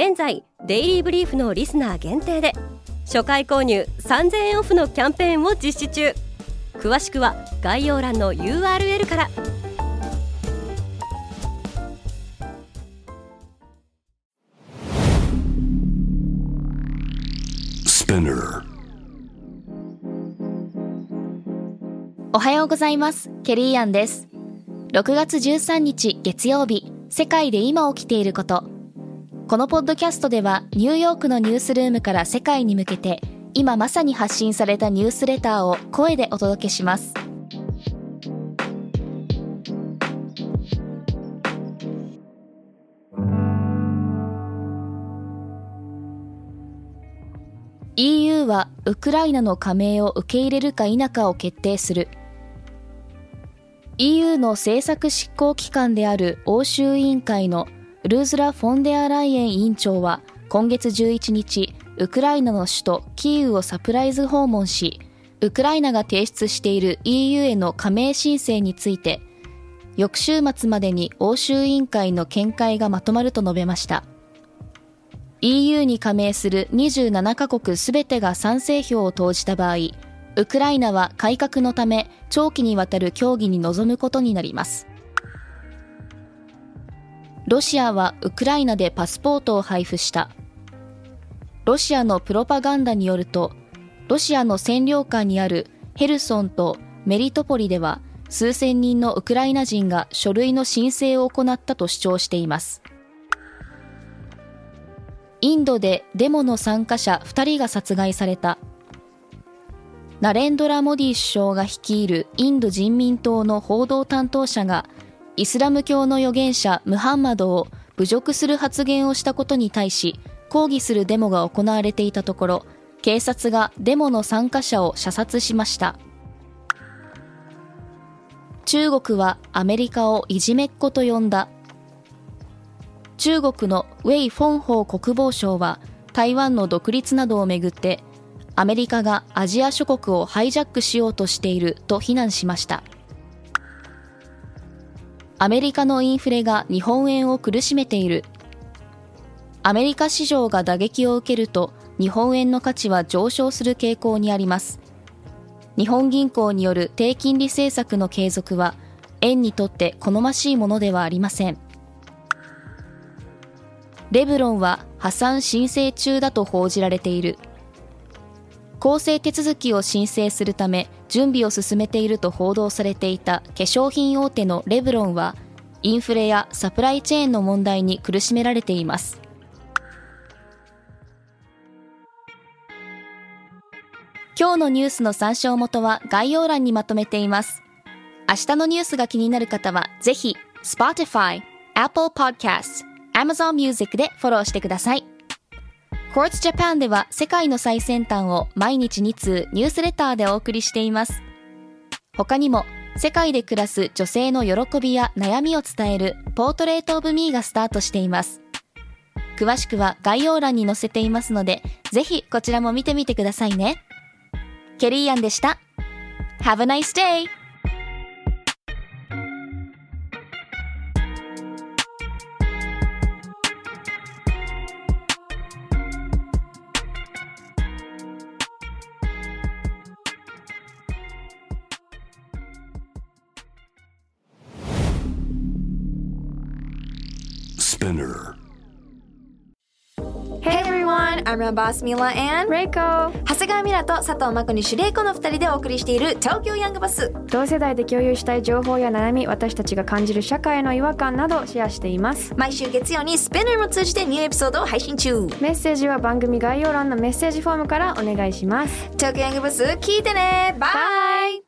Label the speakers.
Speaker 1: 現在デイリーブリーフのリスナー限定で初回購入3000円オフのキャンペーンを実施中。詳しくは概要欄の URL から。
Speaker 2: おはようございます。ケリーアンです。6月13日月曜日世界で今起きていることこのポッドキャストではニューヨークのニュースルームから世界に向けて今まさに発信されたニュースレターを声でお届けします。EU はウクライナの加盟を受け入れるか否かを決定する EU の政策執行機関である欧州委員会のルーズラ・フォンデアライエン委員長は今月11日、ウクライナの首都キーウをサプライズ訪問し、ウクライナが提出している EU への加盟申請について、翌週末までに欧州委員会の見解がまとまると述べました。EU に加盟する27カ国すべてが賛成票を投じた場合、ウクライナは改革のため長期にわたる協議に臨むことになります。ロシアはウクライナでパスポートを配布した。ロシアのプロパガンダによると、ロシアの占領下にあるヘルソンとメリトポリでは数千人のウクライナ人が書類の申請を行ったと主張しています。インドでデモの参加者2人が殺害された。ナレンドラ・モディ首相が率いるインド人民党の報道担当者がイスラム教の預言者ムハンマドを侮辱する発言をしたことに対し抗議するデモが行われていたところ警察がデモの参加者を射殺しました。中国はアメリカをいじめっ子と呼んだ。中国のウェイ・フォンホー国防相は台湾の独立などをめぐってアメリカがアジア諸国をハイジャックしようとしていると非難しました。アメリカのインフレが日本円を苦しめている。アメリカ市場が打撃を受けると日本円の価値は上昇する傾向にあります。日本銀行による低金利政策の継続は円にとって好ましいものではありません。レブロンは破産申請中だと報じられている。公正手続きを申請するため準備を進めていると報道されていた化粧品大手のレブロンはインフレやサプライチェーンの問題に苦しめられています。今日のニュースの参照元は概要欄にまとめています。明日のニュースが気になる方はぜひ Spotify、Apple Podcast、Amazon Music でフォローしてください。Quartz Japan では世界の最先端を毎日2通ニュースレターでお送りしています。他にも世界で暮らす女性の喜びや悩みを伝えるポートレートオブミーがスタートしています。詳しくは概要欄に載せていますので、ぜひこちらも見てみてくださいね。ケリーアンでした。Have a nice day!
Speaker 3: Spinner. Hey everyone, I'm your boss Mila and
Speaker 4: Reiko.
Speaker 3: 長谷川ミラと佐藤真子にシュレイコの二人でお送りしている東京ヤングバス
Speaker 4: 同世代で共有したい情報や悩み私たちが感じる社会の違和感などシェアしています。
Speaker 3: 毎週月曜にスペナーも通じてニューエピソードを配信中。
Speaker 4: メッセージは番組概要欄のメッセージフォームからお願いします。
Speaker 3: 東京ヤングバス聞いてね。バイ